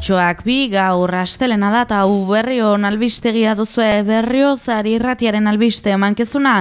Martxoak bi gaur astelena da eta berrion albistegia duzue berriozari irratiaren albiste emankezuna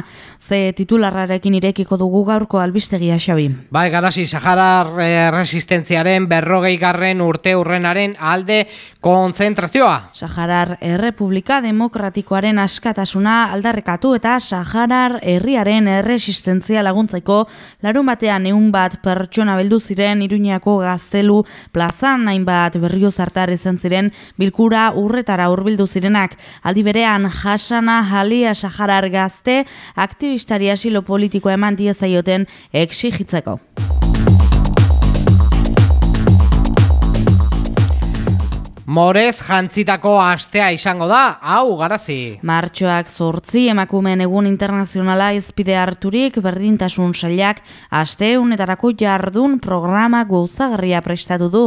ze titularrarekin irekiko dugu gaurko albistegia xabi. Bai, garasi, Sahara Resistentziaren berrogei garren urte urrenaren alde konzentrazioa. Saharar Errepublika Demokratikoaren askatasuna aldarrekatu eta Saharar herriaren erresistentzia laguntzaiko larun batean eun bat pertsona beldu ziren iruñako gaztelu plazan hainbat berrio zartar izan ziren bilkura urretara urbildu zirenak. Aldi berean, Hasana Halia Saharar gazte aktibiz telebistari asilo politikoa eman diezaioten exigitzeko. Morez jantzitako astea izango da, hau garazi. Martxoak zortzi emakumeen egun internazionala izpide harturik berdintasun sailak aste unetarako jardun programa gauzagarria prestatu du.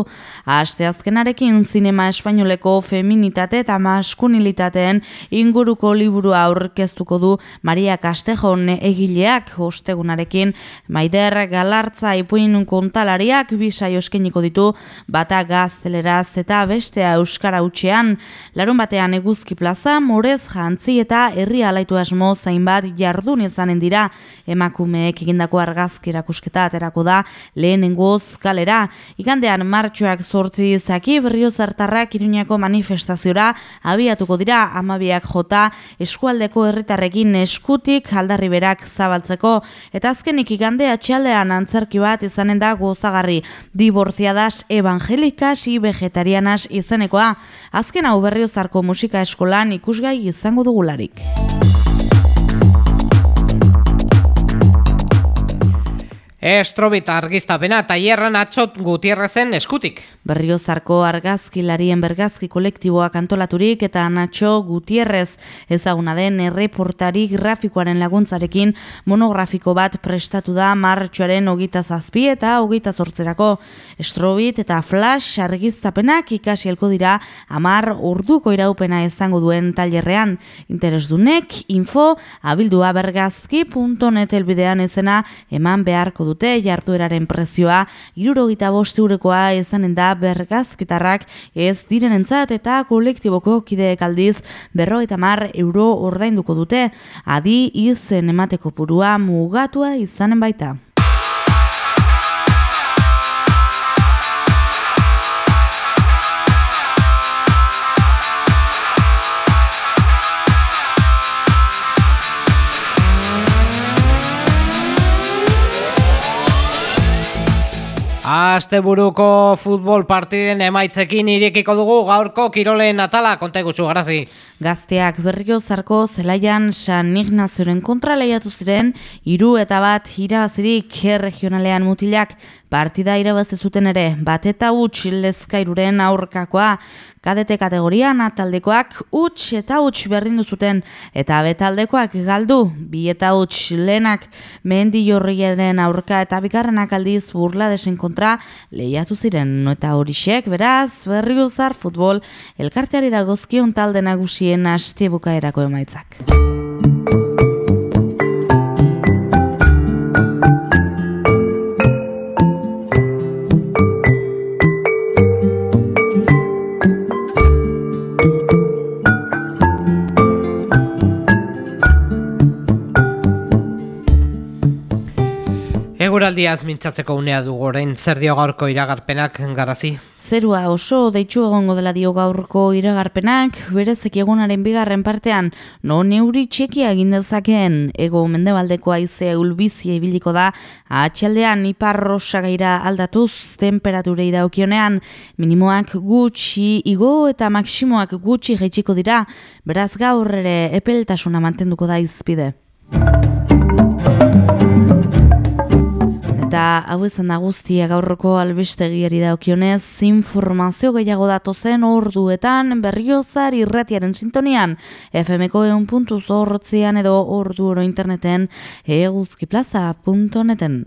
Aste azkenarekin zinema espainoleko feminitate eta maskunilitateen inguruko liburua aurkeztuko du Maria Castejon egileak ostegunarekin Maider Galartza ipuin kontalariak bisa joskeniko ditu bata gazteleraz eta bestea Euskara utxean, larun batean eguzki plaza, morez jantzi eta herri alaitu asmo zainbat jardun izanen dira. Emakumeek egindako argazki erakusketa aterako da lehenengoz kalera. Igandean martxoak zortzi zaki berrio zartarrak iruñako manifestaziora abiatuko dira. Amabiak jota eskualdeko herritarrekin eskutik aldarri berak zabaltzeko. Eta azkenik igande atxaldean antzerki bat izanen da gozagarri. Diborziadas evangelikas i vegetarianas izen izenekoa, azken hau berriozarko musika eskolan ikusgai izango dugularik. Estrobit argiztapena tailerran atxot gutierrezen eskutik. Berriozarko argazkilarien bergazki kolektiboak antolaturik eta Nacho Gutierrez ezaguna den erreportari grafikoaren laguntzarekin monografiko bat prestatu da martxoaren hogita zazpi eta hogita zortzerako. Estrobit eta flash argiztapenak ikasi helko dira amar urduko iraupena izango duen tailerrean. Interesdunek info abildua bergazki.net elbidean ezena eman beharko du dute jardueraren prezioa. Irurogita bosturekoa ezanen da bergazkitarrak. Ez direnentzat eta kolektiboko kideek aldiz berro eta mar euro ordainduko dute. Adi izen emateko purua mugatua izanen baita. Asteburuko futbol partiden emaitzekin irekiko dugu gaurko kirolen atala. Konta gutxu garazi. Gazteak berrio zarko zelaian San Ignazioren kontra lehiatu ziren, iru eta bat irabazirik regionalean mutilak partida irabazte zuten ere, bat eta huts lezkairuren aurkakoa, kadete kategorian ataldekoak huts eta huts berdindu zuten, eta betaldekoak galdu, bi eta huts lehenak mehendi jorriaren aurka eta bikarrenak aldiz burla desen kontra lehiatu ziren, eta horixek, beraz, berrio zar futbol, elkarteari da gozkion talde nagusien haste bukaerako emaitzak. Eguraldiaz mintzatzeko unea du goren zer dio gaurko iragarpenak garazi? Zerua oso deitxu egongo dela dio gaurko iragarpenak, berezek egunaren bigarren partean, no neuri txekia egin dezakeen? Ego mendebaldeko aizea ulbizia ibiliko da, atxaldean iparrosa gaira aldatuz temperaturei daukionean, minimoak gutxi igo eta maksimoak gutxi jaitsiko dira, beraz gaur ere epeltasuna mantenduko da izpide. Eta hau izan da guztia gaurroko albistegiari daukionez, informazio gehiago datu zen orduetan berriozar irratiaren sintonian, FMko egun puntu zortzian edo ordu oro interneten eguzkiplaza.neten.